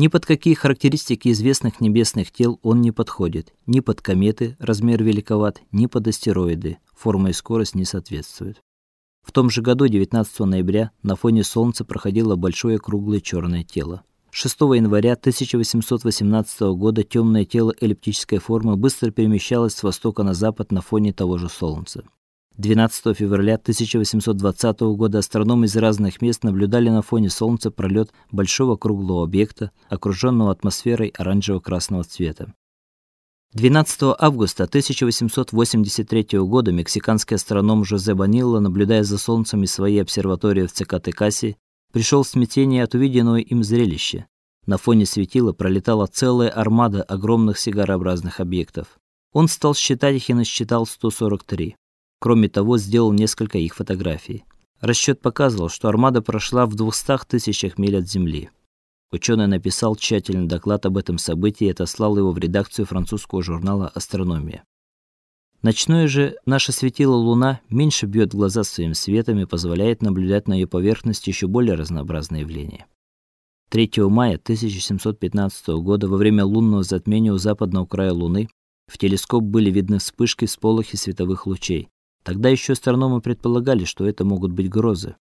Ни под какие характеристики известных небесных тел он не подходит. Ни под кометы, размер великоват, ни под астероиды, форма и скорость не соответствуют. В том же году, 19 ноября, на фоне Солнца проходило большое круглое черное тело. 6 января 1818 года темное тело эллиптической формы быстро перемещалось с востока на запад на фоне того же Солнца. 12 февраля 1820 года астрономы из разных мест наблюдали на фоне Солнца пролет большого круглого объекта, окруженного атмосферой оранжево-красного цвета. 12 августа 1883 года мексиканский астроном Жозе Банилла, наблюдая за Солнцем из своей обсерватории в Цикатекасе, пришел в смятение от увиденного им зрелища. На фоне светила пролетала целая армада огромных сигарообразных объектов. Он стал считать их и насчитал 143. Кроме того, сделал несколько их фотографий. Расчет показывал, что армада прошла в 200 тысячах миль от Земли. Ученый написал тщательный доклад об этом событии и отослал его в редакцию французского журнала Астрономия. Ночное же наше светило Луна меньше бьет в глаза своим светом и позволяет наблюдать на ее поверхности еще более разнообразные явления. 3 мая 1715 года во время лунного затмения у западного края Луны в телескоп были видны вспышки всполохи световых лучей, Тогда еще астрономы предполагали, что это могут быть грозы.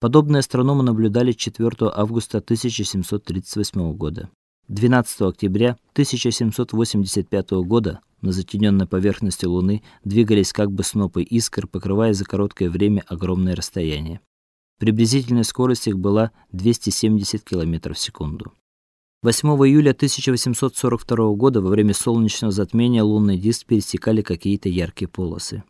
Подобные астрономы наблюдали 4 августа 1738 года. 12 октября 1785 года на затененной поверхности Луны двигались как бы снопы искр, покрывая за короткое время огромное расстояние. Приблизительная скорость их была 270 км в секунду. 8 июля 1842 года во время солнечного затмения лунный диск пересекали какие-то яркие полосы.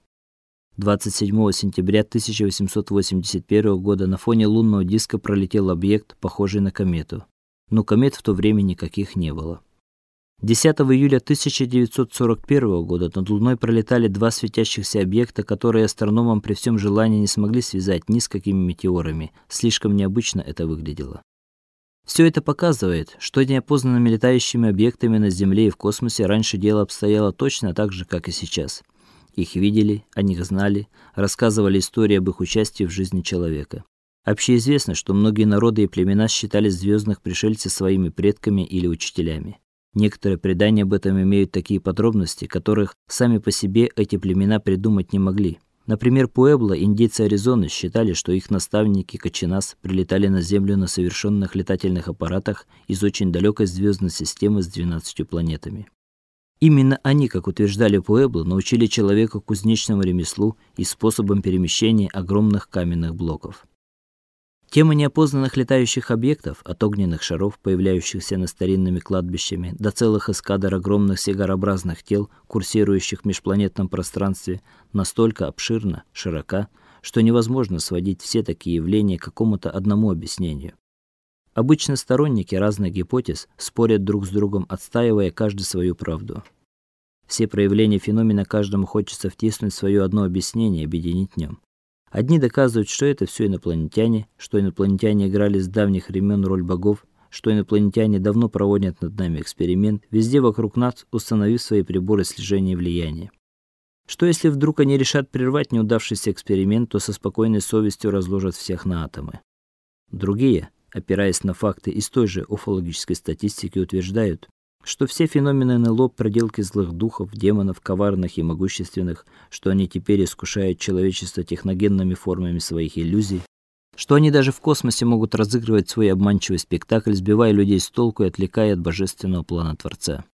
27 сентября 1881 года на фоне лунного диска пролетел объект, похожий на комету. Но комет в то время никаких не было. 10 июля 1941 года над Луной пролетали два светящихся объекта, которые астрономам при всем желании не смогли связать ни с какими метеорами. Слишком необычно это выглядело. Все это показывает, что неопознанными летающими объектами на Земле и в космосе раньше дело обстояло точно так же, как и сейчас. Их видели, о них знали, рассказывали истории об их участии в жизни человека. Общеизвестно, что многие народы и племена считали звездных пришельцев своими предками или учителями. Некоторые предания об этом имеют такие подробности, которых сами по себе эти племена придумать не могли. Например, Пуэбло, индейцы Аризоны, считали, что их наставники Качинас прилетали на Землю на совершенных летательных аппаратах из очень далекой звездной системы с 12 планетами. Именно они, как утверждали Пуэбло, научили человека кузнечному ремеслу и способам перемещения огромных каменных блоков. Тема неопознанных летающих объектов, от огненных шаров, появляющихся над старинными кладбищами, до целых эскадр огромных сигарообразных тел, курсирующих в межпланетном пространстве, настолько обширна, широка, что невозможно сводить все такие явления к какому-то одному объяснению. Обычно сторонники разных гипотез спорят друг с другом, отстаивая каждый свою правду. Все проявления феномена каждому хочется втиснуть в свое одно объяснение, объединить в нем. Одни доказывают, что это все инопланетяне, что инопланетяне играли с давних времен роль богов, что инопланетяне давно проводят над нами эксперимент, везде вокруг нас установив свои приборы слежения и влияния. Что если вдруг они решат прервать неудавшийся эксперимент, то со спокойной совестью разложат всех на атомы. Другие опираясь на факты из той же уфологической статистики, утверждают, что все феномены НЛО проделки злых духов, демонов, коварных и могущественных, что они теперь искушают человечество техногенными формами своих иллюзий, что они даже в космосе могут разыгрывать свой обманчивый спектакль, сбивая людей с толку и отвлекая от божественного плана Творца.